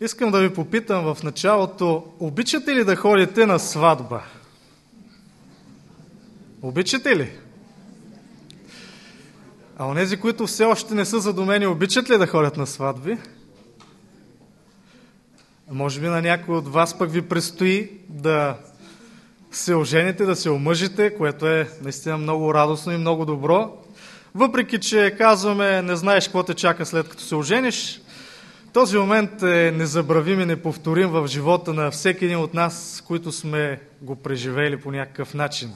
Искам да ви попитам в началото, обичате ли да ходите на сватба? Обичате ли? А онези, които все още не са задумени, обичат ли да ходят на сватби? Може би на някой от вас пък ви предстои да се ожените, да се омъжите, което е наистина много радостно и много добро. Въпреки, че казваме, не знаеш какво те чака след като се ожениш, този момент е незабравим и неповторим в живота на всеки един от нас, които сме го преживели по някакъв начин.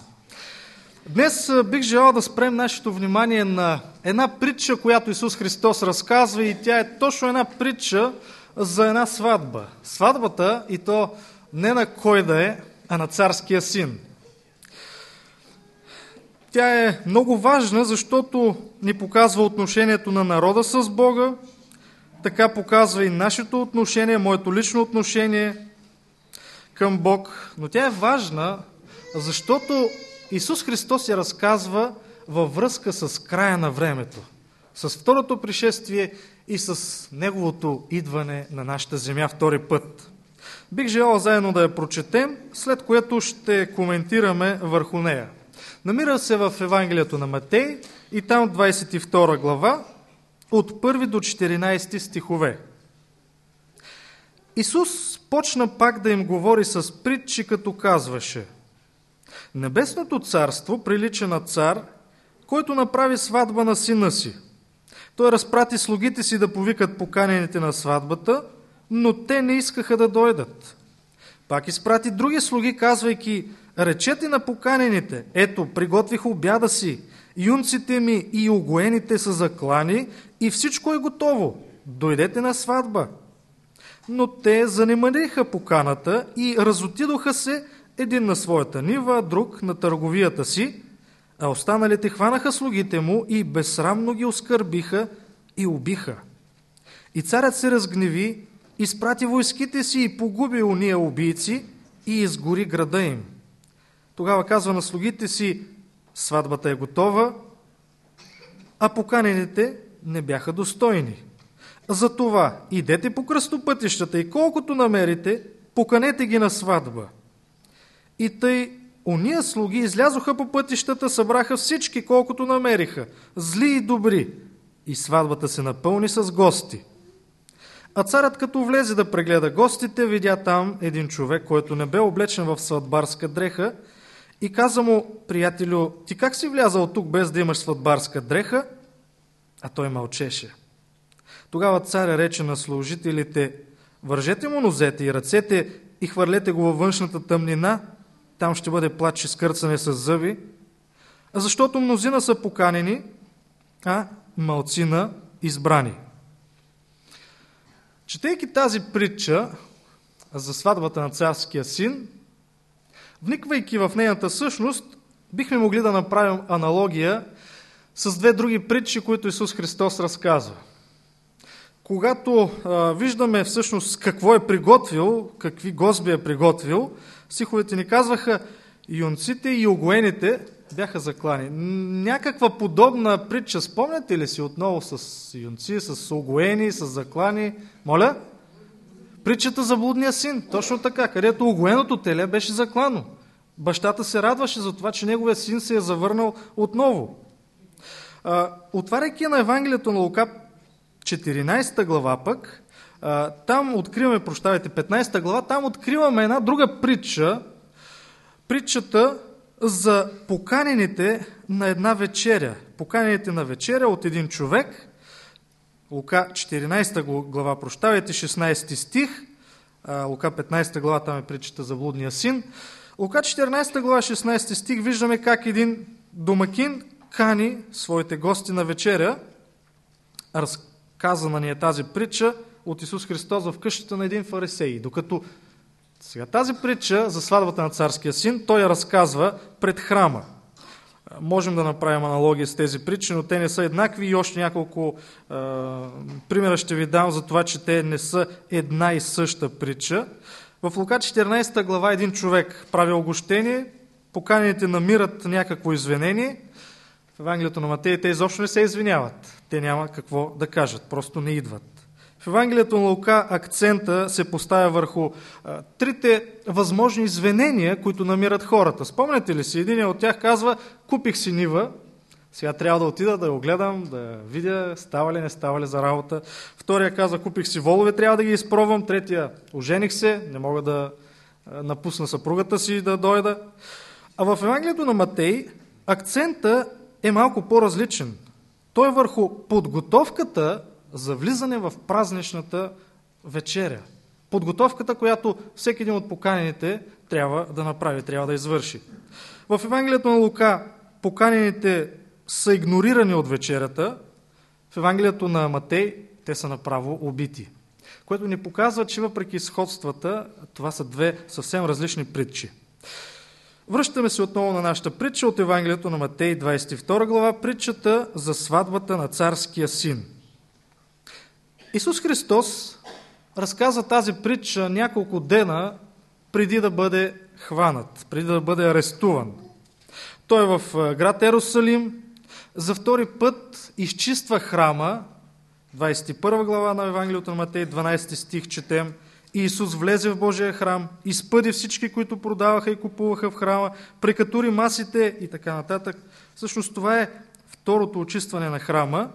Днес бих желал да спрем нашето внимание на една притча, която Исус Христос разказва и тя е точно една притча за една сватба. Сватбата и то не на кой да е, а на царския син. Тя е много важна, защото ни показва отношението на народа с Бога, така показва и нашето отношение, моето лично отношение към Бог. Но тя е важна, защото Исус Христос я разказва във връзка с края на времето, с второто пришествие и с Неговото идване на нашата земя втори път. Бих желал заедно да я прочетем, след което ще коментираме върху нея. Намира се в Евангелието на Матей и там 22 глава, от 1 до 14 стихове. Исус почна пак да им говори с притчи, като казваше Небесното царство прилича на цар, който направи сватба на сина си. Той разпрати слугите си да повикат поканените на сватбата, но те не искаха да дойдат. Пак изпрати други слуги, казвайки, речете на поканените, ето, приготвих обяда си, юнците ми и огоените са заклани и всичко е готово. Дойдете на сватба. Но те занемариха поканата и разотидоха се един на своята нива, друг на търговията си, а останалите хванаха слугите му и безсрамно ги оскърбиха и убиха. И царят се разгневи, изпрати войските си и погуби уния убийци и изгори града им. Тогава казва на слугите си, сватбата е готова, а поканените не бяха достойни. Затова идете по кръстопътищата и колкото намерите, поканете ги на сватба. И тъй уния слуги излязоха по пътищата, събраха всички, колкото намериха, зли и добри, и сватбата се напълни с гости. А царят като влезе да прегледа гостите, видя там един човек, който не бе облечен в сватбарска дреха и каза му, приятелю, ти как си влязал тук без да имаш сватбарска дреха? А той мълчеше. Тогава царя рече на служителите, вържете му нозете и ръцете и хвърлете го във външната тъмнина, там ще бъде плач и скърцане с зъби, защото мнозина са поканени, а малцина избрани. Четейки тази притча за сватбата на царския син, вниквайки в нейната същност, бихме могли да направим аналогия с две други притчи, които Исус Христос разказва. Когато а, виждаме всъщност какво е приготвил, какви госби е приготвил, стиховете ни казваха, юнците и огоените бяха заклани. Някаква подобна притча, спомняте ли си отново с юнци, с огоени, с заклани? Моля? Притчата за блудния син, точно така, където огоеното теле беше заклано. Бащата се радваше за това, че неговия син се е завърнал отново. Отваряйки на Евангелието на Лука 14 глава пък, там откриваме, прощавайте, 15 глава, там откриваме една друга притча, притчата за поканените на една вечеря. Поканените на вечеря от един човек, Лука 14 глава, прощавайте, 16 стих, Лука 15 глава, там е притчата за блудния син. Лука 14 глава, 16 стих, виждаме как един домакин кани своите гости на вечеря. Разказана ни е тази притча от Исус Христос в къщата на един фарисей. Докато сега тази притча за сватбата на царския син, той я разказва пред храма. Можем да направим аналогия с тези притчи, но те не са еднакви и още няколко е, примера ще ви дам за това, че те не са една и съща притча. В Лука 14 глава един човек прави огощение, поканените намират някакво извинение. Евангелието на Матея те изобщо не се извиняват. Те няма какво да кажат, просто не идват. В Евангелието на Лука акцента се поставя върху а, трите възможни извинения, които намират хората. Спомняте ли си? Един от тях казва, купих си нива, сега трябва да отида да го гледам, да видя става ли, не става ли за работа. Втория казва, купих си волове, трябва да ги изпробвам. Третия, ожених се, не мога да напусна съпругата си да дойда. А в Евангелието на Матей акцента е малко по-различен. Той е върху подготовката за влизане в празничната вечеря. Подготовката, която всеки един от поканените трябва да направи, трябва да извърши. В Евангелието на Лука поканените са игнорирани от вечерята, в Евангелието на Матей те са направо убити. Което ни показва, че въпреки сходствата, това са две съвсем различни притчи. Връщаме се отново на нашата притча от Евангелието на Матей, 22 глава, притчата за сватбата на царския син. Исус Христос разказа тази притча няколко дена преди да бъде хванат, преди да бъде арестуван. Той е в град Ерусалим, за втори път изчиства храма, 21 глава на Евангелието на Матей, 12 стих четем, и Исус влезе в Божия храм, изпъди всички, които продаваха и купуваха в храма, прекатури масите и така нататък. Всъщност това е второто очистване на храма,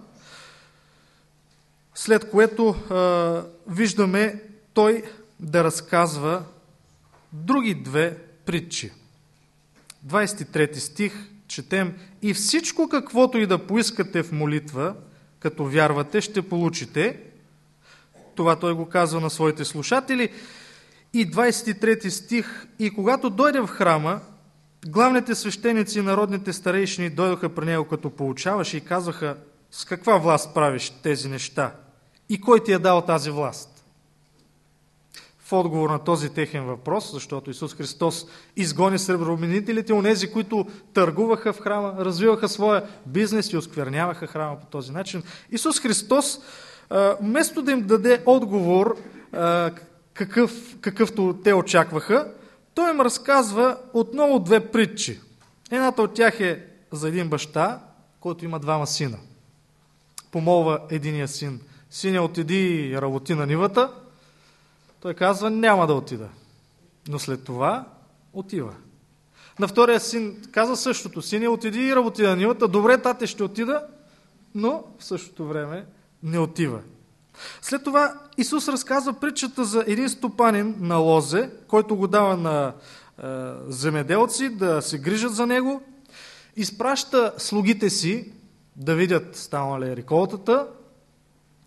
след което а, виждаме той да разказва други две притчи. 23 стих четем и всичко каквото и да поискате в молитва, като вярвате, ще получите. Това той го казва на своите слушатели. И 23 стих. И когато дойде в храма, главните свещеници и народните старейшини дойдоха при него, като получаваше и казаха, с каква власт правиш тези неща? И кой ти е дал тази власт? в отговор на този техен въпрос, защото Исус Христос изгони среброменителите, онези, които търгуваха в храма, развиваха своя бизнес и оскверняваха храма по този начин. Исус Христос, вместо да им даде отговор, какъв, какъвто те очакваха, той им разказва отново две притчи. Едната от тях е за един баща, който има двама сина. Помолва единия син. Синя отиди и работи на нивата – той казва, няма да отида. Но след това отива. На втория син каза същото. Синя отиди и работи на нивата. Добре, тате ще отида, но в същото време не отива. След това Исус разказва притчата за един стопанин на лозе, който го дава на е, земеделци да се грижат за него, изпраща слугите си да видят станала ли е реколтата,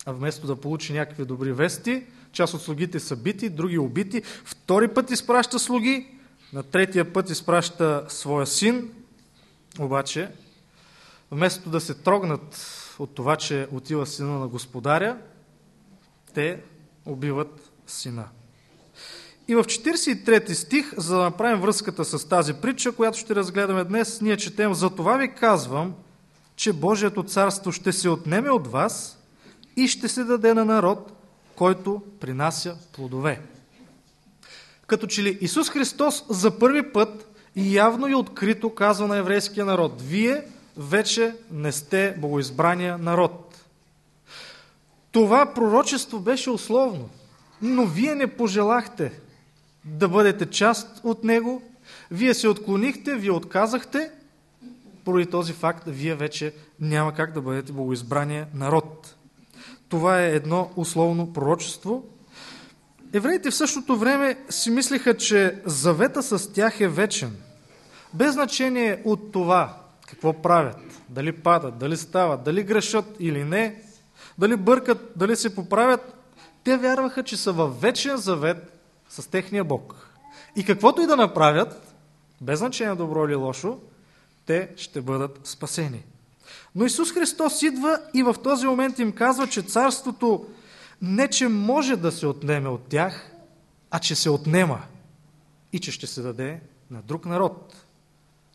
а вместо да получи някакви добри вести, Част от слугите са бити, други убити. Втори път изпраща слуги, на третия път изпраща своя син. Обаче, вместо да се трогнат от това, че отива сина на господаря, те убиват сина. И в 43 стих, за да направим връзката с тази притча, която ще разгледаме днес, ние четем За това ви казвам, че Божието царство ще се отнеме от вас и ще се даде на народ, който принася плодове. Като че ли Исус Христос за първи път явно и открито казва на еврейския народ, вие вече не сте богоизбрания народ. Това пророчество беше условно, но вие не пожелахте да бъдете част от него, вие се отклонихте, вие отказахте, поради този факт вие вече няма как да бъдете богоизбрания народ. Това е едно условно пророчество. Евреите в същото време си мислиха, че завета с тях е вечен. Без значение от това какво правят, дали падат, дали стават, дали грешат или не, дали бъркат, дали се поправят, те вярваха, че са във вечен завет с техния Бог. И каквото и да направят, без значение добро или лошо, те ще бъдат спасени. Но Исус Христос идва и в този момент им казва, че царството не че може да се отнеме от тях, а че се отнема и че ще се даде на друг народ.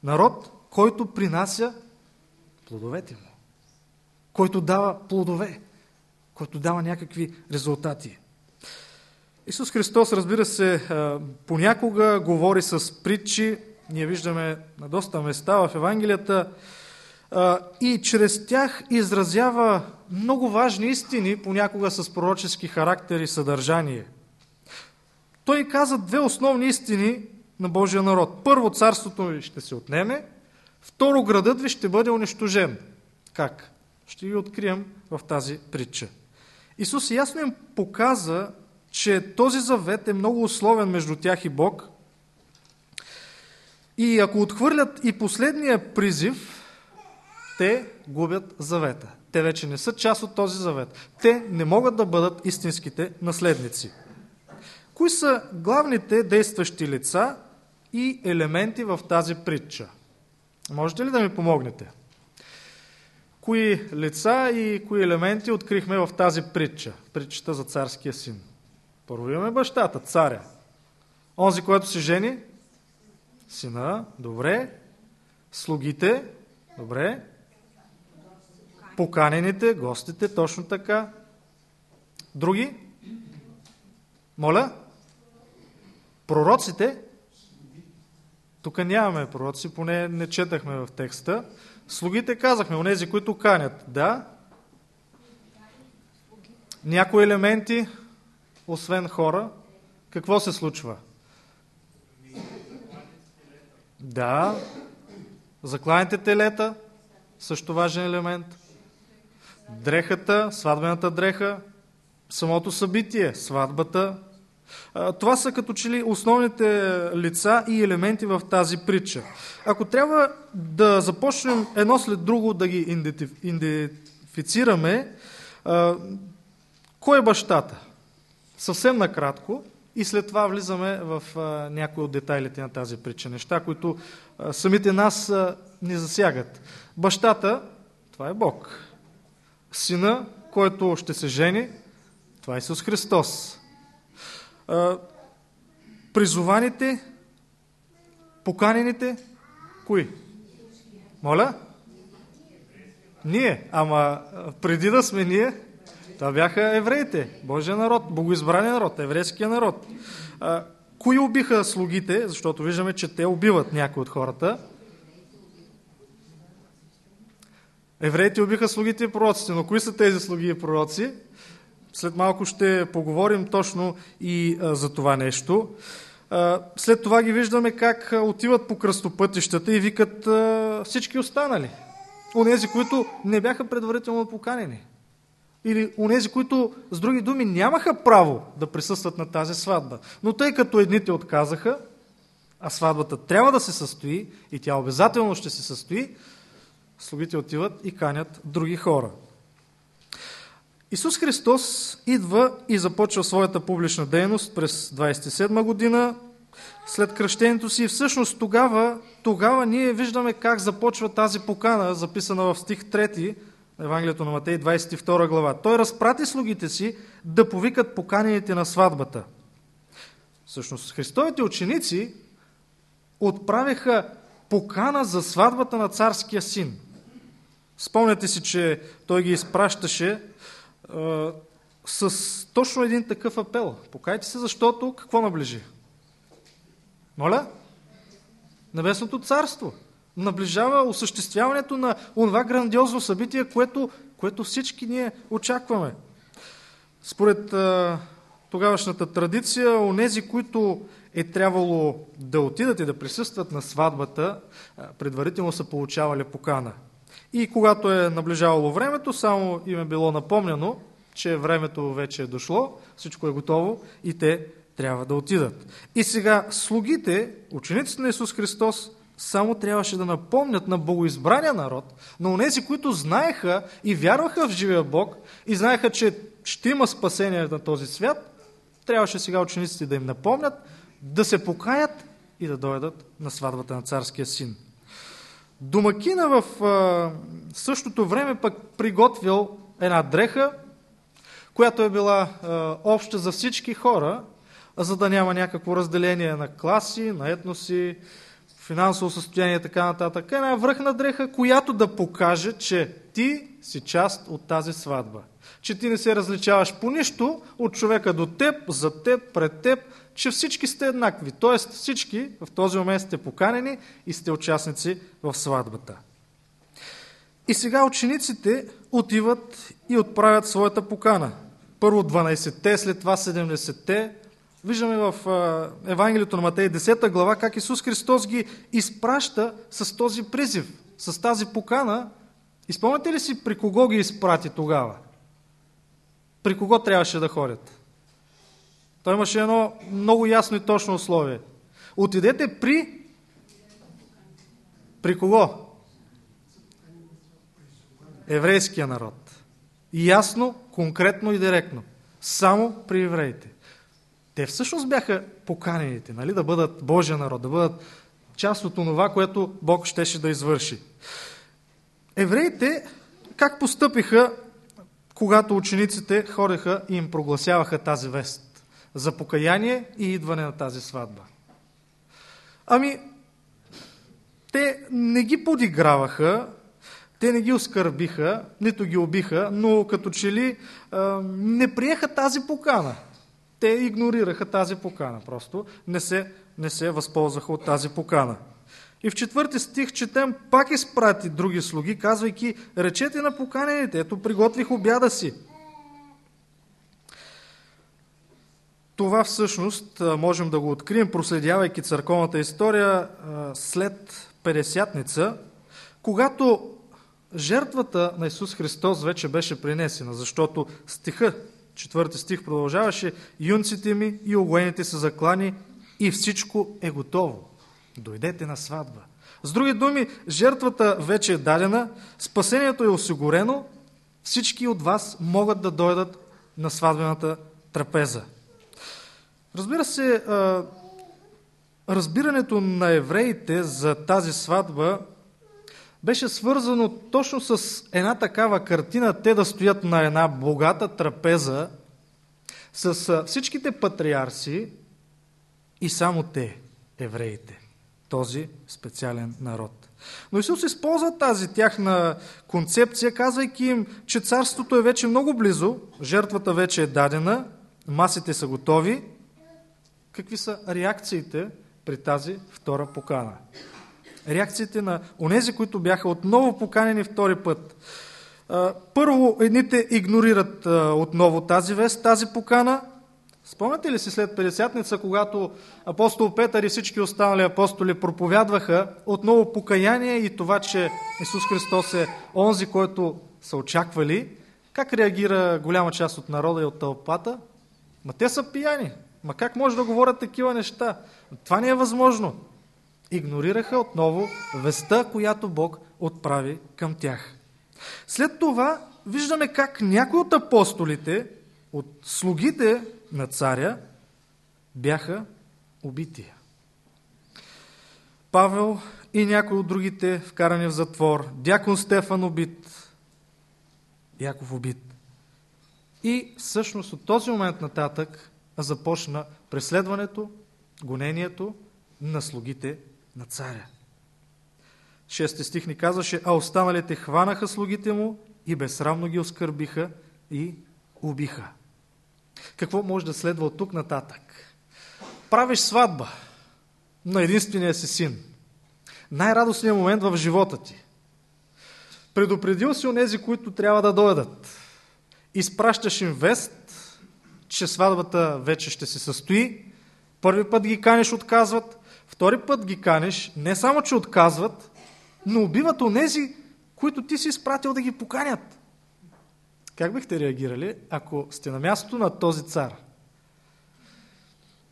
Народ, който принася плодовете му, който дава плодове, който дава някакви резултати. Исус Христос, разбира се, понякога говори с притчи. Ние виждаме на доста места в Евангелията, и чрез тях изразява много важни истини, понякога с пророчески характер и съдържание. Той каза две основни истини на Божия народ. Първо, царството ви ще се отнеме. Второ, градът ви ще бъде унищожен. Как? Ще ви открием в тази притча. Исус ясно им показа, че този завет е много условен между тях и Бог. И ако отхвърлят и последния призив, те губят завета. Те вече не са част от този завет. Те не могат да бъдат истинските наследници. Кои са главните действащи лица и елементи в тази притча? Можете ли да ми помогнете? Кои лица и кои елементи открихме в тази притча? Притчата за царския син. Първо имаме бащата, царя. Онзи, който се жени, сина, добре. Слугите, добре. Поканените, гостите, точно така. Други? Моля? Пророците? Тук нямаме пророци, поне не четахме в текста. Слугите казахме, онези, които канят. Да? Някои елементи, освен хора, какво се случва? Да, закланите телета, също важен елемент. Дрехата, сватбената дреха, самото събитие, сватбата. Това са като че ли основните лица и елементи в тази притча. Ако трябва да започнем едно след друго да ги идентифицираме, кой е бащата? Съвсем накратко и след това влизаме в някои от детайлите на тази притча. Неща, които самите нас ни засягат. Бащата, това е Бог. Сина, който ще се жени, това е Исус Христос. Призованите, поканените, кои? Моля? Ние. Ама преди да сме ние, това бяха евреите, Божия народ, богоизбрания народ, еврейския народ. кои убиха слугите, защото виждаме, че те убиват някои от хората. Евреите убиха слугите и пророците, но кои са тези слуги и пророци? След малко ще поговорим точно и за това нещо. След това ги виждаме как отиват по кръстопътищата и викат всички останали. Онези, които не бяха предварително поканени. Или онези, които, с други думи, нямаха право да присъстват на тази сватба. Но тъй като едните отказаха, а сватбата трябва да се състои и тя обязателно ще се състои, слугите отиват и канят други хора. Исус Христос идва и започва своята публична дейност през 27 година след кръщението си. Всъщност тогава, тогава ние виждаме как започва тази покана, записана в стих 3 на Евангелието на Матей, 22 глава. Той разпрати слугите си да повикат поканените на сватбата. Всъщност Христовите ученици отправиха покана за сватбата на царския син. Спомняте си, че той ги изпращаше с точно един такъв апел. Покайте се, защото какво наближи? Моля? Небесното царство. Наближава осъществяването на това грандиозно събитие, което, което всички ние очакваме. Според а, тогавашната традиция, онези, които е трябвало да отидат и да присъстват на сватбата, предварително са получавали покана. И когато е наближавало времето, само им е било напомнено, че времето вече е дошло, всичко е готово и те трябва да отидат. И сега слугите, учениците на Исус Христос, само трябваше да напомнят на богоизбрания народ, на онези, които знаеха и вярваха в живия Бог и знаеха, че ще има спасение на този свят, трябваше сега учениците да им напомнят, да се покаят и да дойдат на сватбата на царския син. Домакина в а, същото време пък приготвил една дреха, която е била а, обща за всички хора, за да няма някакво разделение на класи, на етноси, финансово състояние и така нататък. Една връхна дреха, която да покаже, че ти си част от тази сватба. Че ти не се различаваш по нищо от човека до теб, за теб, пред теб, че всички сте еднакви. Тоест всички в този момент сте поканени и сте участници в сватбата. И сега учениците отиват и отправят своята покана. Първо 12-те, след това 70-те. Виждаме в Евангелието на Матей 10 глава как Исус Христос ги изпраща с този призив, с тази покана. Изпомняте ли си при кого ги изпрати тогава? При кого трябваше да ходят? Той имаше едно много ясно и точно условие. Отидете при... При кого? Еврейския народ. Ясно, конкретно и директно. Само при евреите. Те всъщност бяха поканените, нали, да бъдат Божия народ, да бъдат част от това, което Бог щеше да извърши. Евреите как постъпиха, когато учениците ходеха и им прогласяваха тази вест за покаяние и идване на тази сватба? Ами, те не ги подиграваха, те не ги оскърбиха, нито ги убиха, но като че ли не приеха тази покана. Те игнорираха тази покана, просто не се, не се възползваха от тази покана. И в четвърти стих четем, пак изпрати други слуги, казвайки, речете на поканените, ето приготвих обяда си. Това всъщност можем да го открием, проследявайки църковната история след Педесятница, когато жертвата на Исус Христос вече беше принесена, защото стиха, четвърти стих продължаваше, юнците ми и огоените са заклани и всичко е готово. Дойдете на сватба. С други думи, жертвата вече е дадена, спасението е осигурено, всички от вас могат да дойдат на сватбената трапеза. Разбира се, разбирането на евреите за тази сватба беше свързано точно с една такава картина, те да стоят на една богата трапеза с всичките патриарси и само те, евреите, този специален народ. Но Исус използва тази тяхна концепция, казвайки им, че царството е вече много близо, жертвата вече е дадена, масите са готови. Какви са реакциите при тази втора покана? реакциите на онези, които бяха отново поканени втори път. Първо, едните игнорират отново тази вест, тази покана. Спомняте ли си след Петдесятница, когато апостол Петър и всички останали апостоли проповядваха отново покаяние и това, че Исус Христос е онзи, който са очаквали, как реагира голяма част от народа и от тълпата? Ма те са пияни. Ма как може да говорят такива неща? Това не е възможно игнорираха отново веста, която Бог отправи към тях. След това виждаме как някои от апостолите, от слугите на царя, бяха убити. Павел и някои от другите вкарани в затвор, дякон Стефан убит, Яков убит. И всъщност от този момент нататък започна преследването, гонението на слугите на царя. Шести стих ни казваше, а останалите хванаха слугите му и безсрамно ги оскърбиха и убиха. Какво може да следва от тук нататък? Правиш сватба на единствения си син. Най-радостният момент в живота ти. Предупредил си онези, които трябва да дойдат. Изпращаш им вест, че сватбата вече ще се състои. Първи път ги каниш, отказват. Втори път ги канеш, не само, че отказват, но убиват онези, които ти си изпратил да ги поканят. Как бихте реагирали, ако сте на мястото на този цар?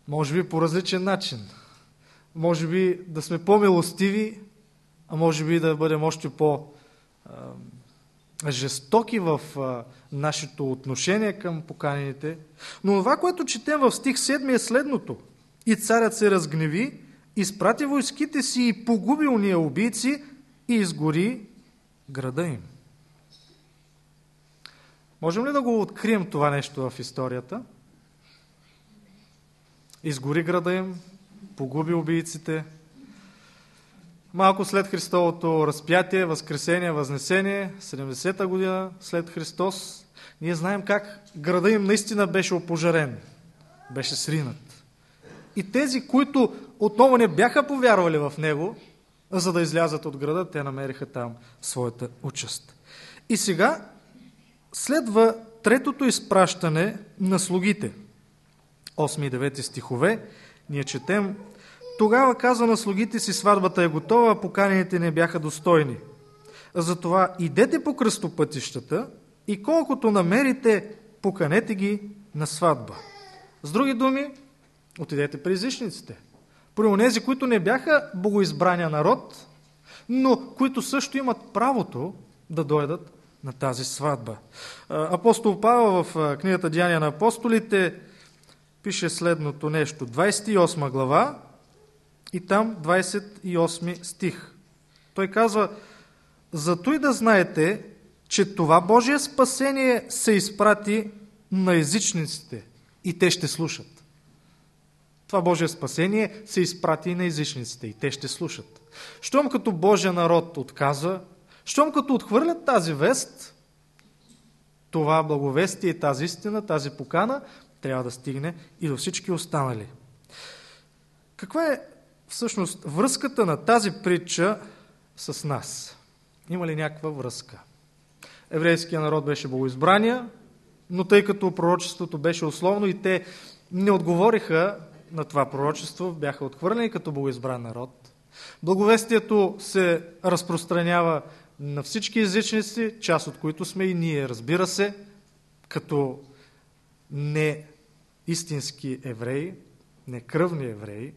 Може би по различен начин. Може би да сме по-милостиви, а може би да бъдем още по-жестоки в нашето отношение към поканените. Но това, което четем в стих 7 е следното. И царят се разгневи изпрати войските си и погуби уния убийци и изгори града им. Можем ли да го открием това нещо в историята? Изгори града им, погуби убийците. Малко след Христовото разпятие, възкресение, възнесение, 70-та година след Христос, ние знаем как града им наистина беше опожарен, беше сринат. И тези, които отново не бяха повярвали в него, за да излязат от града, те намериха там своята участ. И сега следва третото изпращане на слугите. 8 и 9 стихове. Ние четем Тогава каза на слугите си, сватбата е готова, а поканените не бяха достойни. Затова идете по кръстопътищата и колкото намерите, поканете ги на сватба. С други думи, отидете при езичниците. При онези, които не бяха богоизбрания народ, но които също имат правото да дойдат на тази сватба. Апостол Павел в книгата Деяния на апостолите пише следното нещо. 28 глава и там 28 стих. Той казва, зато и да знаете, че това Божие спасение се изпрати на езичниците и те ще слушат. Това Божие спасение се изпрати на езичниците и те ще слушат. Щом като Божия народ отказва, щом като отхвърлят тази вест, това благовестие и тази истина, тази покана трябва да стигне и до всички останали. Каква е всъщност връзката на тази притча с нас? Има ли някаква връзка? Еврейския народ беше богоизбрания, но тъй като пророчеството беше условно и те не отговориха на това пророчество, бяха отхвърлени като богоизбран народ. Благовестието се разпространява на всички езичници, част от които сме и ние, разбира се, като не истински евреи, не кръвни евреи.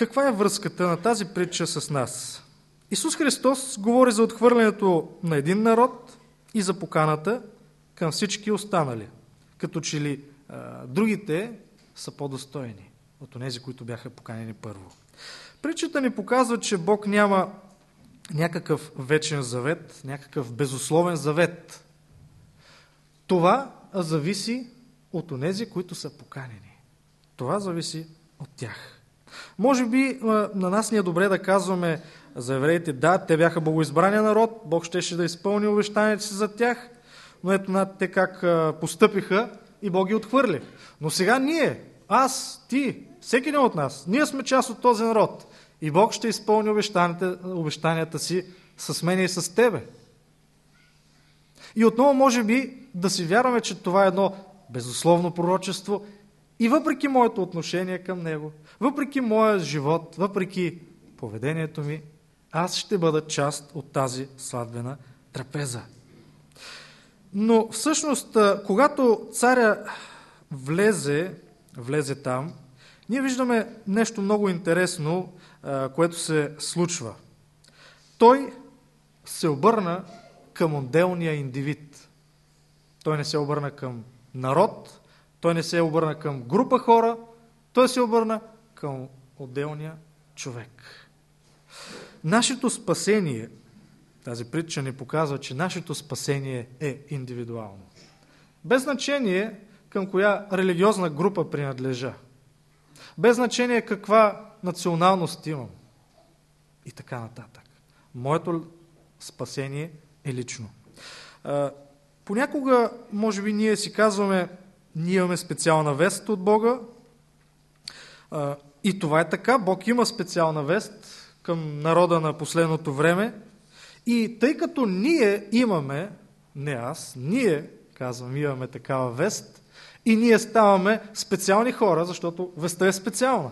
Каква е връзката на тази притча с нас? Исус Христос говори за отхвърлянето на един народ и за поканата към всички останали, като че ли а, другите са по-достойни от тези, които бяха поканени първо. Притчата ни показва, че Бог няма някакъв вечен завет, някакъв безусловен завет. Това зависи от онези, които са поканени. Това зависи от тях. Може би на нас ни е добре да казваме за евреите, да, те бяха богоизбрания народ, Бог щеше да изпълни обещанието си за тях, но ето над те как постъпиха и Бог ги отхвърли. Но сега ние, аз, ти, всеки един от нас, ние сме част от този народ. И Бог ще изпълни обещанията, обещанията си с мен и с тебе. И отново може би да си вярваме, че това е едно безусловно пророчество и въпреки моето отношение към него, въпреки моя живот, въпреки поведението ми, аз ще бъда част от тази сватбена трапеза. Но всъщност, когато царя влезе, влезе там, ние виждаме нещо много интересно, което се случва. Той се обърна към отделния индивид. Той не се обърна към народ, той не се обърна към група хора, той се обърна към отделния човек. Нашето спасение, тази притча ни показва, че нашето спасение е индивидуално. Без значение към коя религиозна група принадлежа. Без значение каква националност имам. И така нататък. Моето спасение е лично. Понякога, може би, ние си казваме, ние имаме специална вест от Бога. И това е така. Бог има специална вест към народа на последното време. И тъй като ние имаме, не аз, ние, казвам, имаме такава вест, и ние ставаме специални хора, защото веста е специална.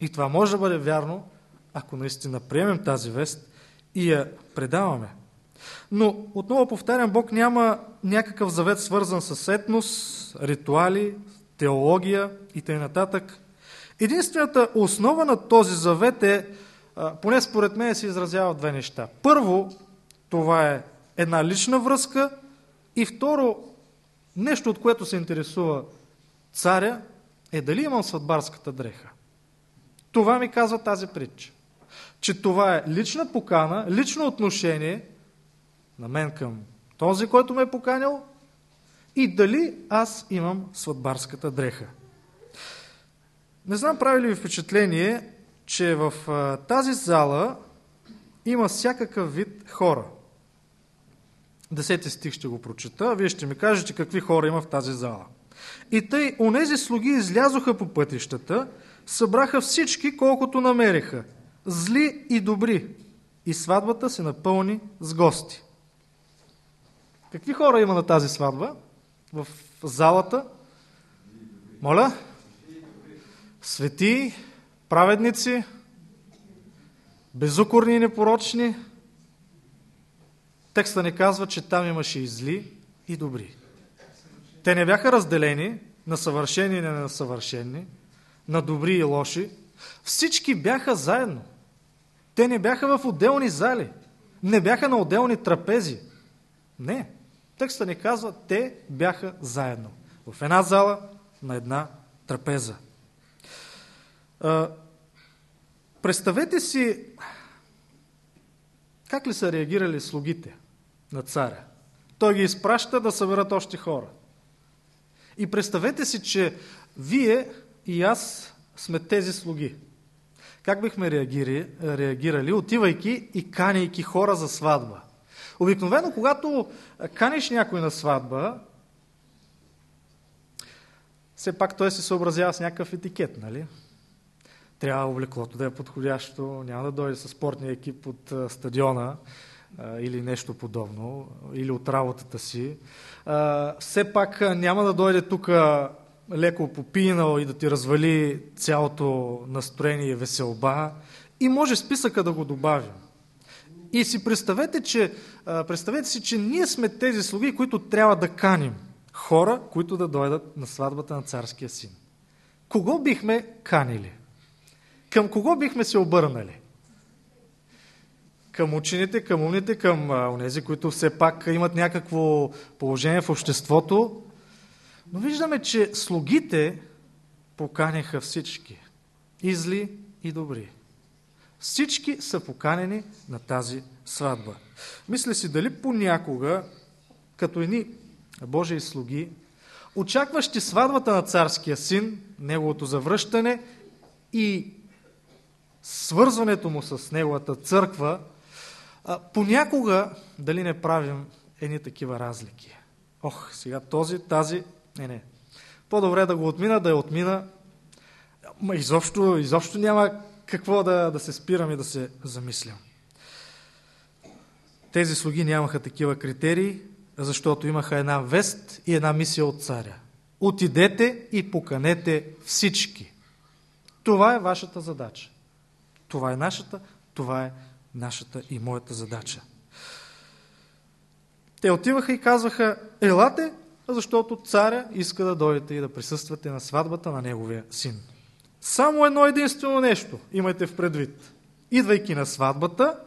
И това може да бъде вярно, ако наистина приемем тази вест и я предаваме. Но, отново повтарям, Бог няма някакъв завет свързан с етнос, ритуали, теология и т.н. Единствената основа на този завет е, поне според мен се изразява две неща. Първо, това е една лична връзка и второ, нещо, от което се интересува царя, е дали имам съдбарската дреха. Това ми казва тази притча. Че това е лична покана, лично отношение на мен към този, който ме е поканил и дали аз имам сватбарската дреха. Не знам прави ли ви впечатление, че в тази зала има всякакъв вид хора. Десети стих ще го прочета, вие ще ми кажете какви хора има в тази зала. И тъй, онези слуги излязоха по пътищата, събраха всички, колкото намериха. зли и добри. И сватбата се напълни с гости. Какви хора има на тази сватба? В залата? Моля? Свети, праведници, безукорни и непорочни. Текста не казва, че там имаше и зли, и добри. Те не бяха разделени на съвършени и несъвършени, на добри и лоши. Всички бяха заедно. Те не бяха в отделни зали. Не бяха на отделни трапези. Не. Текста не казва, те бяха заедно. В една зала, на една трапеза. Представете си как ли са реагирали слугите на царя. Той ги изпраща да съберат още хора. И представете си, че вие и аз сме тези слуги. Как бихме реагирали отивайки и канейки хора за сватба? Обикновено, когато каниш някой на сватба, все пак той се съобразява с някакъв етикет, нали? Трябва облеклото да е подходящо, няма да дойде с спортния екип от стадиона или нещо подобно, или от работата си. Все пак няма да дойде тук леко попинал и да ти развали цялото настроение и веселба. И може списъка да го добавим. И си представете, че, представете си, че ние сме тези слуги, които трябва да каним хора, които да дойдат на сватбата на царския син. Кого бихме канили? Към кого бихме се обърнали? Към учените, към умните, към онези, които все пак имат някакво положение в обществото. Но виждаме, че слугите поканяха всички. И зли, и добри. Всички са поканени на тази сватба. Мисля си дали понякога, като едни Божии слуги, очакващи сватбата на царския син, неговото завръщане и свързването му с неговата църква, понякога дали не правим едни такива разлики. Ох, сега този, тази, не, не. По-добре да го отмина, да я отмина. Ма изобщо, изобщо няма какво да, да се спирам и да се замислям. Тези слуги нямаха такива критерии, защото имаха една вест и една мисия от царя. Отидете и поканете всички. Това е вашата задача. Това е нашата, това е нашата и моята задача. Те отиваха и казваха, елате, защото царя иска да дойдете и да присъствате на сватбата на неговия син. Само едно единствено нещо имайте в предвид. Идвайки на сватбата,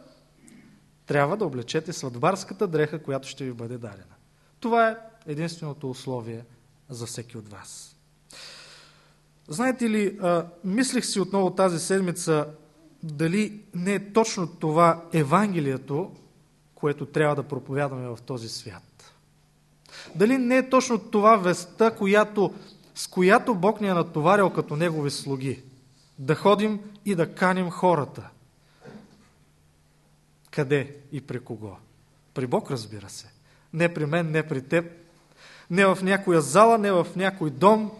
трябва да облечете сватбарската дреха, която ще ви бъде дадена. Това е единственото условие за всеки от вас. Знаете ли, а, мислих си отново тази седмица, дали не е точно това Евангелието, което трябва да проповядаме в този свят. Дали не е точно това веста, която, с която Бог ни е натоварил като Негови слуги. Да ходим и да каним хората. Къде и при кого? При Бог, разбира се. Не при мен, не при теб. Не в някоя зала, не в някой дом,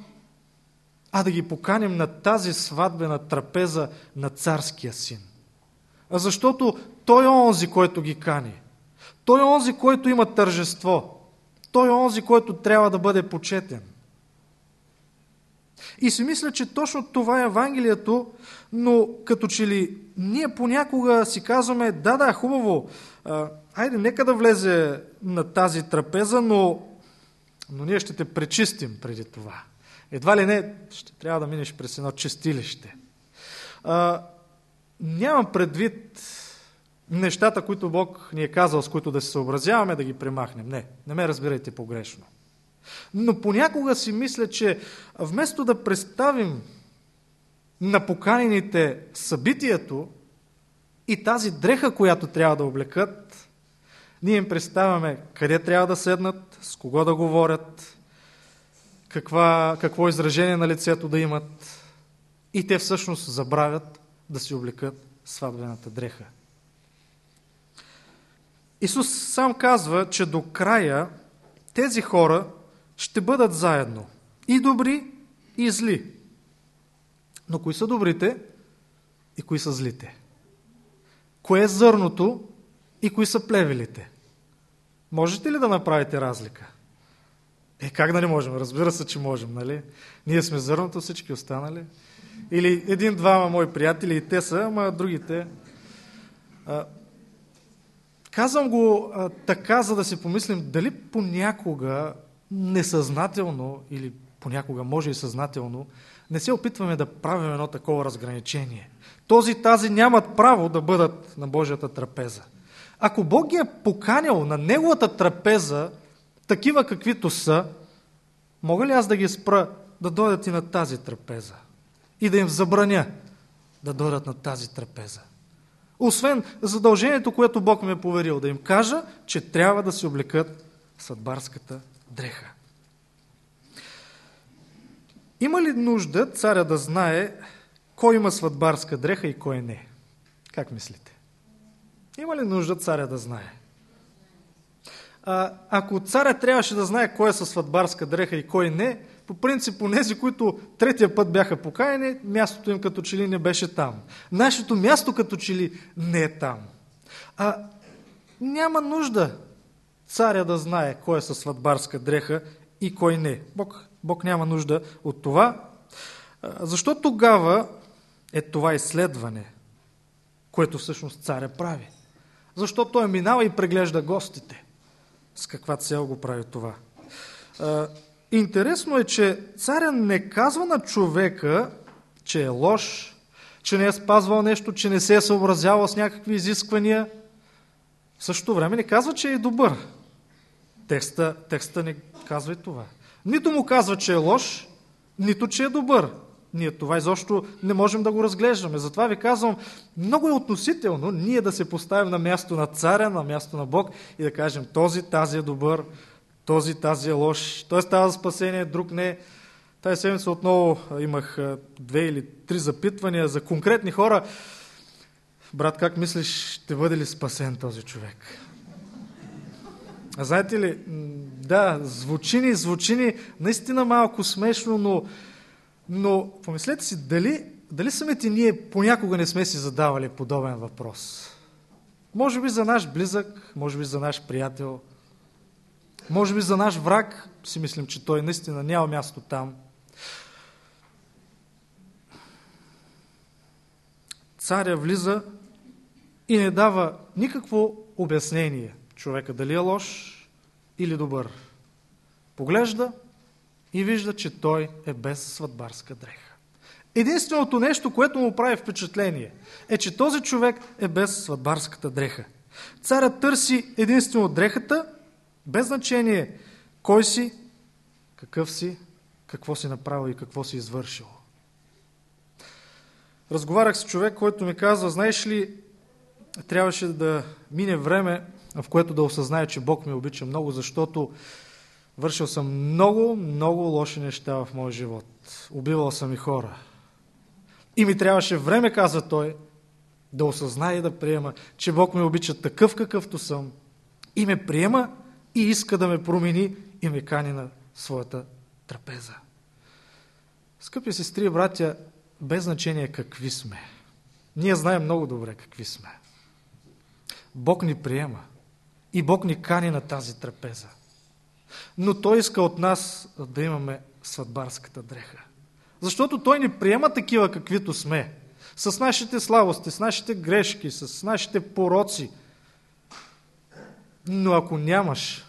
а да ги поканим на тази сватбена трапеза на царския син. А защото той е онзи, който ги кани. Той е онзи, който има тържество. Той е онзи, който трябва да бъде почетен. И си мисля, че точно това е Евангелието, но като че ли ние понякога си казваме, да, да, хубаво, а, айде, нека да влезе на тази трапеза, но, но ние ще те пречистим преди това. Едва ли не, ще трябва да минеш през едно чистилище. А, нямам предвид нещата, които Бог ни е казал, с които да се съобразяваме, да ги премахнем. Не, не ме разбирайте погрешно. Но понякога си мисля, че вместо да представим на поканените събитието и тази дреха, която трябва да облекат, ние им представяме къде трябва да седнат, с кого да говорят, каква, какво изражение на лицето да имат. И те всъщност забравят да си облекат сватбената дреха. Исус сам казва, че до края тези хора ще бъдат заедно. И добри, и зли. Но кои са добрите и кои са злите? кое е зърното и кои са плевелите. Можете ли да направите разлика? Е, как да не можем? Разбира се, че можем, нали? Ние сме зърното, всички останали. Или един-двама мои приятели и те са, ама другите... А, казвам го а, така, за да си помислим дали понякога несъзнателно или понякога може и съзнателно, не се опитваме да правим едно такова разграничение. Този тази нямат право да бъдат на Божията трапеза. Ако Бог ги е поканил на Неговата трапеза, такива каквито са, мога ли аз да ги спра да дойдат и на тази трапеза? И да им забраня да дойдат на тази трапеза? Освен задължението, което Бог ми е поверил, да им кажа, че трябва да се облекат съдбарската дреха. Има ли нужда царя да знае кой има сватбарска дреха и кой не? Как мислите? Има ли нужда царя да знае? А, ако царя трябваше да знае кой е със сватбарска дреха и кой не, по принцип, нези, които третия път бяха покаяни, мястото им като че ли не беше там. Нашето място като че ли не е там. А няма нужда царя да знае кой е със сватбарска дреха и кой не. Бог, Бог няма нужда от това. Защо тогава е това изследване, което всъщност царя прави? Защо той минава и преглежда гостите? С каква цел го прави това? Интересно е, че царя не казва на човека, че е лош, че не е спазвал нещо, че не се е съобразявал с някакви изисквания. В същото време не казва, че е добър. Текста, текста не казва и това. Нито му казва, че е лош, нито, че е добър. Ние това изобщо не можем да го разглеждаме. Затова ви казвам, много е относително ние да се поставим на място на царя, на място на Бог и да кажем този, тази е добър, този, тази е лош, той става за спасение, друг не. Тази седмица отново имах две или три запитвания за конкретни хора. Брат, как мислиш, ще бъде ли спасен този човек? Знаете ли, да, звучи ни, звучи ни наистина малко смешно, но, но помислете си, дали, дали самите ние понякога не сме си задавали подобен въпрос? Може би за наш близък, може би за наш приятел, може би за наш враг, си мислим, че той наистина няма място там. Царя влиза и не дава никакво обяснение човека дали е лош или добър. Поглежда и вижда, че той е без сватбарска дреха. Единственото нещо, което му прави впечатление, е, че този човек е без сватбарската дреха. Царят търси единствено дрехата, без значение кой си, какъв си, какво си направил и какво си извършил. Разговарях с човек, който ми казва, знаеш ли, трябваше да мине време, в което да осъзная, че Бог ме обича много, защото вършил съм много, много лоши неща в моя живот. Убивал съм и хора. И ми трябваше време, каза той, да осъзная и да приема, че Бог ме обича такъв какъвто съм и ме приема и иска да ме промени и ме кани на своята трапеза. Скъпи сестри и братя, без значение какви сме. Ние знаем много добре какви сме. Бог ни приема и Бог ни кани на тази трапеза. Но Той иска от нас да имаме съдбарската дреха. Защото Той ни приема такива каквито сме. С нашите слабости, с нашите грешки, с нашите пороци. Но ако нямаш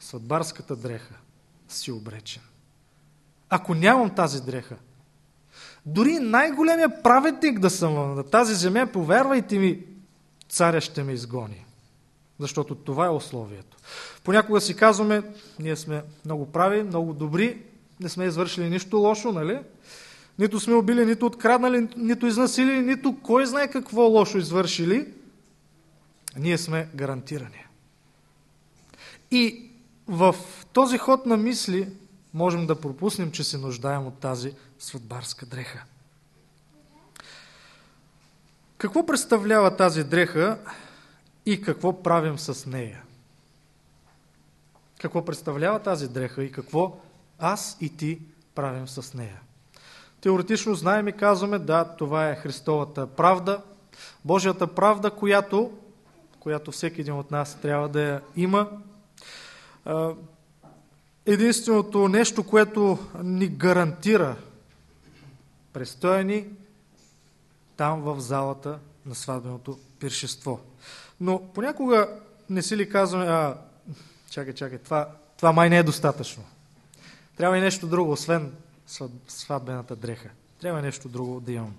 съдбарската дреха, си обречен. Ако нямам тази дреха, дори най-големия праведник да съм на тази земя, повярвайте ми, царя ще ме изгони. Защото това е условието. Понякога си казваме, ние сме много прави, много добри, не сме извършили нищо лошо, нали? Нито сме убили, нито откраднали, нито изнасили, нито кой знае какво лошо извършили. Ние сме гарантирани. И в този ход на мисли можем да пропуснем, че се нуждаем от тази сватбарска дреха. Какво представлява тази дреха и какво правим с нея? Какво представлява тази дреха и какво аз и ти правим с нея? Теоретично знаем и казваме, да, това е Христовата правда, Божията правда, която, която всеки един от нас трябва да я има. Единственото нещо, което ни гарантира престоя ни там в залата на сватбеното пиршество. Но понякога не си ли казваме, а, чакай, чакай, това, това май не е достатъчно. Трябва и нещо друго, освен сватбената дреха. Трябва и нещо друго да имам.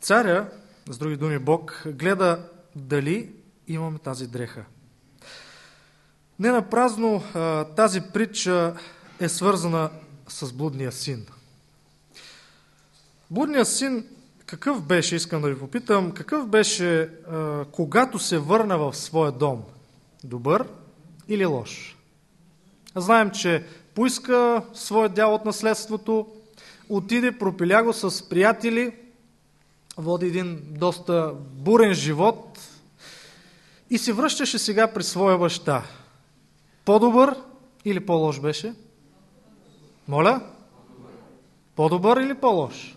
Царя, с други думи Бог, гледа дали имаме тази дреха. Не на празно тази притча е свързана с блудния син. Блудният син какъв беше, искам да ви попитам, какъв беше, когато се върна в своя дом? Добър или лош? Знаем, че поиска своя дял от наследството, отиде, пропиля го с приятели, води един доста бурен живот и се връщаше сега при своя баща. По-добър или по-лош беше? Моля? По-добър или по-лош?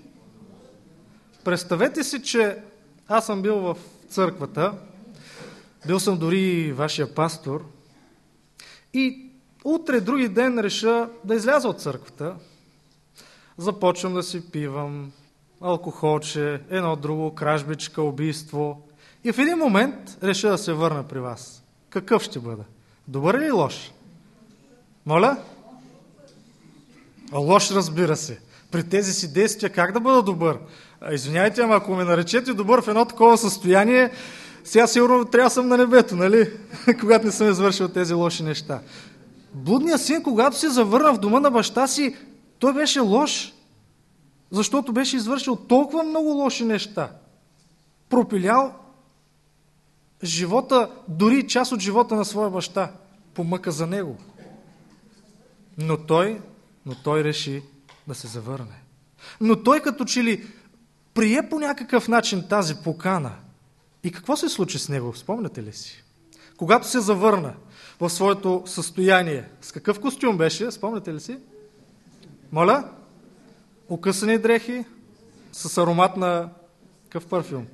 Представете си, че аз съм бил в църквата, бил съм дори вашия пастор и утре, други ден реша да изляза от църквата, започвам да си пивам, алкохолче, едно друго, кражбичка, убийство. И в един момент реша да се върна при вас. Какъв ще бъда? Добър или лош? Моля? Лош, разбира се. При тези си действия как да бъда добър? Извинявайте, ама ако ме наречете добър в едно такова състояние, сега сигурно трябва съм на небето, нали? когато не съм извършил тези лоши неща. Блудният син, когато се завърна в дома на баща си, той беше лош, защото беше извършил толкова много лоши неща. Пропилял живота, дори част от живота на своя баща, помъка за него. Но той, но той реши да се завърне. Но той като че ли прие по някакъв начин тази покана. И какво се случи с него? Спомняте ли си? Когато се завърна в своето състояние, с какъв костюм беше? Спомняте ли си? Моля? Окъсани дрехи с аромат на какъв парфюм?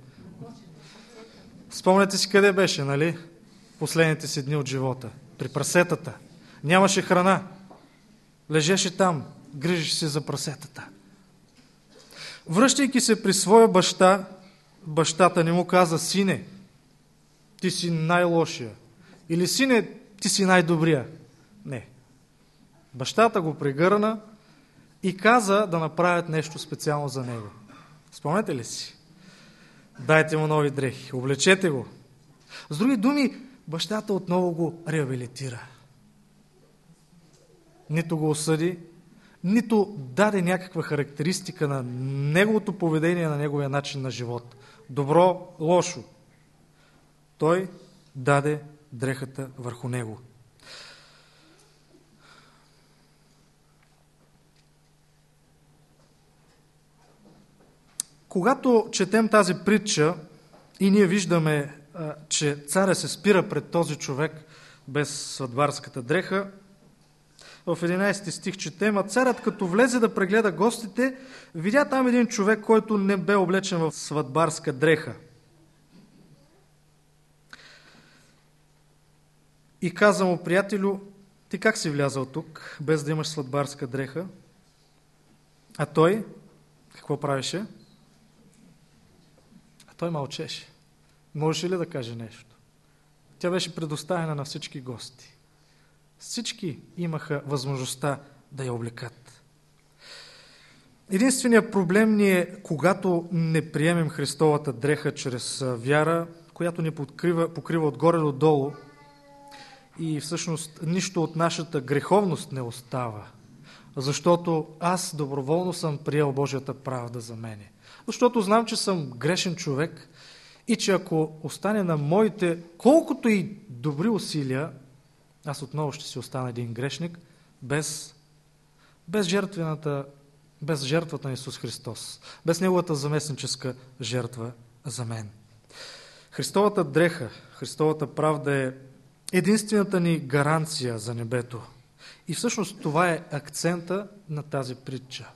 Спомняте си къде беше, нали? Последните си дни от живота. При прасетата. Нямаше храна. Лежеше там. Грижеше се за прасетата. Връщайки се при своя баща, бащата не му каза, сине, ти си най-лошия. Или сине, ти си най-добрия. Не. Бащата го прегърна и каза да направят нещо специално за него. Спомнете ли си? Дайте му нови дрехи, облечете го. С други думи, бащата отново го реабилитира. Нито го осъди, нито даде някаква характеристика на неговото поведение, на неговия начин на живот. Добро, лошо. Той даде дрехата върху него. Когато четем тази притча и ние виждаме, че царя се спира пред този човек без съдбарската дреха, в 11 стих четем, царят като влезе да прегледа гостите, видя там един човек, който не бе облечен в сватбарска дреха. И каза му, приятелю, ти как си влязал тук, без да имаш сватбарска дреха? А той, какво правеше? А той мълчеше. Можеше ли да каже нещо? Тя беше предоставена на всички гости. Всички имаха възможността да я облекат. Единственият проблем ни е, когато не приемем Христовата дреха чрез вяра, която ни покрива, покрива отгоре до долу и всъщност нищо от нашата греховност не остава. Защото аз доброволно съм приел Божията правда за мене. Защото знам, че съм грешен човек и че ако остане на моите, колкото и добри усилия, аз отново ще си остана един грешник без, без, жертвената, без жертвата на Исус Христос, без Неговата заместническа жертва за мен. Христовата дреха, Христовата правда е единствената ни гаранция за небето. И всъщност това е акцента на тази притча.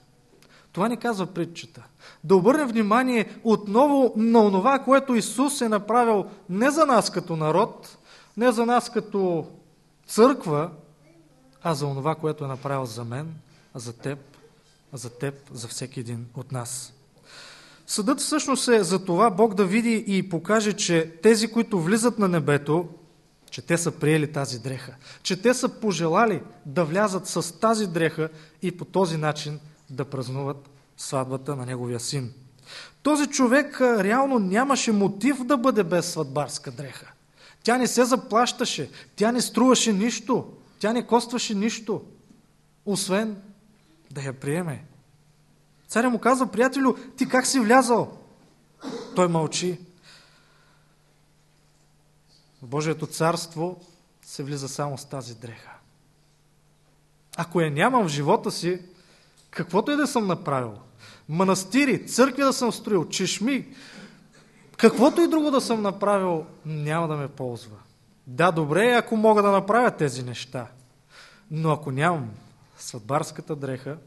Това ни казва притчата. Да обърнем внимание отново на това, което Исус е направил не за нас като народ, не за нас като църква, а за това, което е направил за мен, а за теб, за теб, за всеки един от нас. Съдът всъщност е за това Бог да види и покаже, че тези, които влизат на небето, че те са приели тази дреха, че те са пожелали да влязат с тази дреха и по този начин да празнуват сватбата на неговия син. Този човек реално нямаше мотив да бъде без сватбарска дреха. Тя не се заплащаше, тя не струваше нищо, тя не костваше нищо, освен да я приеме. Царя му казва, приятелю, ти как си влязал? Той мълчи. В Божието царство се влиза само с тази дреха. Ако я нямам в живота си, каквото и да съм направил, манастири, църкви да съм строил, чешми, каквото и друго да съм направил, няма да ме ползва. Да, добре е, ако мога да направя тези неща. Но ако нямам съдбарската дреха,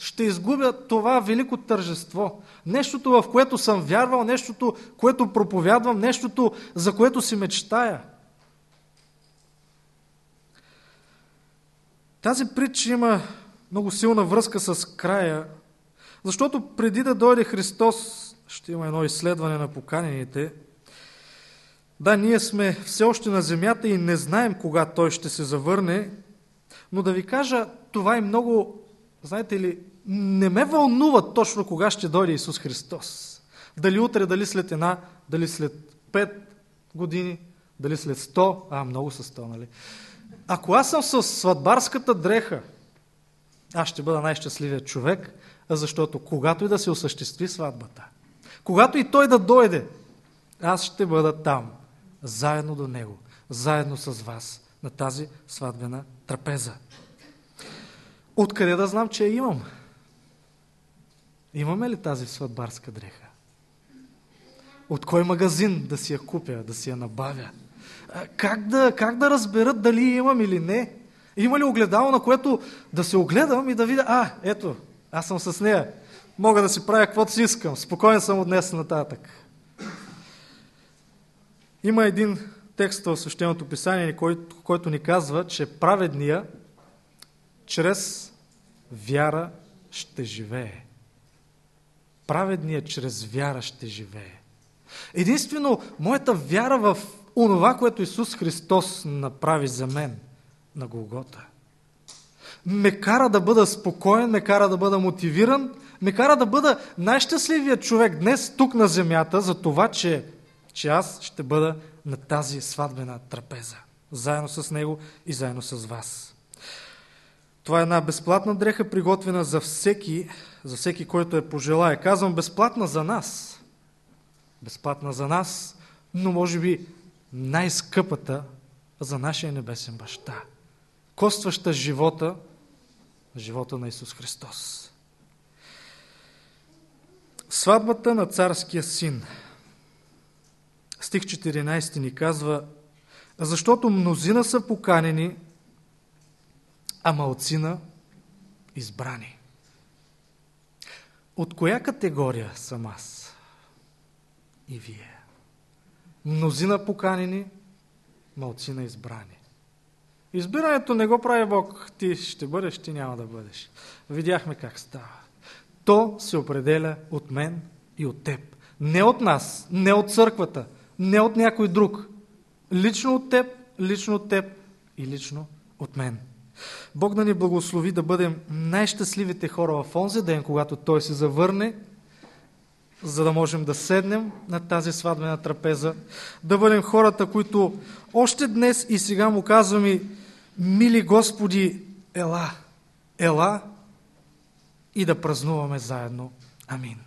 ще изгубя това велико тържество. Нещото, в което съм вярвал, нещото, което проповядвам, нещото, за което си мечтая. Тази притча има много силна връзка с края, защото преди да дойде Христос, ще има едно изследване на поканените. Да, ние сме все още на земята и не знаем кога Той ще се завърне, но да ви кажа, това е много, знаете ли, не ме вълнува точно кога ще дойде Исус Христос. Дали утре, дали след една, дали след пет години, дали след сто, а много са сто, нали? Ако аз съм с сватбарската дреха, аз ще бъда най-щастливият човек, защото когато и да се осъществи сватбата, когато и той да дойде, аз ще бъда там, заедно до него, заедно с вас, на тази сватбена трапеза. Откъде да знам, че я имам? Имаме ли тази сватбарска дреха? От кой магазин да си я купя, да си я набавя? Как да, как да разберат дали имам или не? Има ли огледало, на което да се огледам и да видя, а, ето, аз съм с нея. Мога да си правя каквото си искам. Спокоен съм от днес нататък. Има един текст в Свещеното писание, който, който ни казва, че праведния чрез вяра ще живее. Праведният чрез вяра ще живее. Единствено, моята вяра в онова, което Исус Христос направи за мен на Голгота, ме кара да бъда спокоен, ме кара да бъда мотивиран, ме кара да бъда най-щастливият човек днес тук на земята за това, че, че аз ще бъда на тази сватбена трапеза. Заедно с него и заедно с вас. Това е една безплатна дреха, приготвена за всеки, за всеки, който е пожелая. Казвам безплатна за нас. Безплатна за нас, но може би най-скъпата за нашия небесен баща. Костваща живота, живота на Исус Христос. Сватбата на царския син. Стих 14 ни казва, защото мнозина са поканени, а малцина избрани. От коя категория съм аз и вие? Мнозина поканени, малцина избрани. Избирането не го прави Бог. Ти ще бъдеш, ти няма да бъдеш. Видяхме как става. То се определя от мен и от теб. Не от нас, не от църквата, не от някой друг. Лично от теб, лично от теб и лично от мен. Бог да ни благослови да бъдем най-щастливите хора в онзи ден, когато Той се завърне, за да можем да седнем на тази сватбена трапеза, да бъдем хората, които още днес и сега му казваме, мили Господи, ела, ела и да празнуваме заедно. Амин.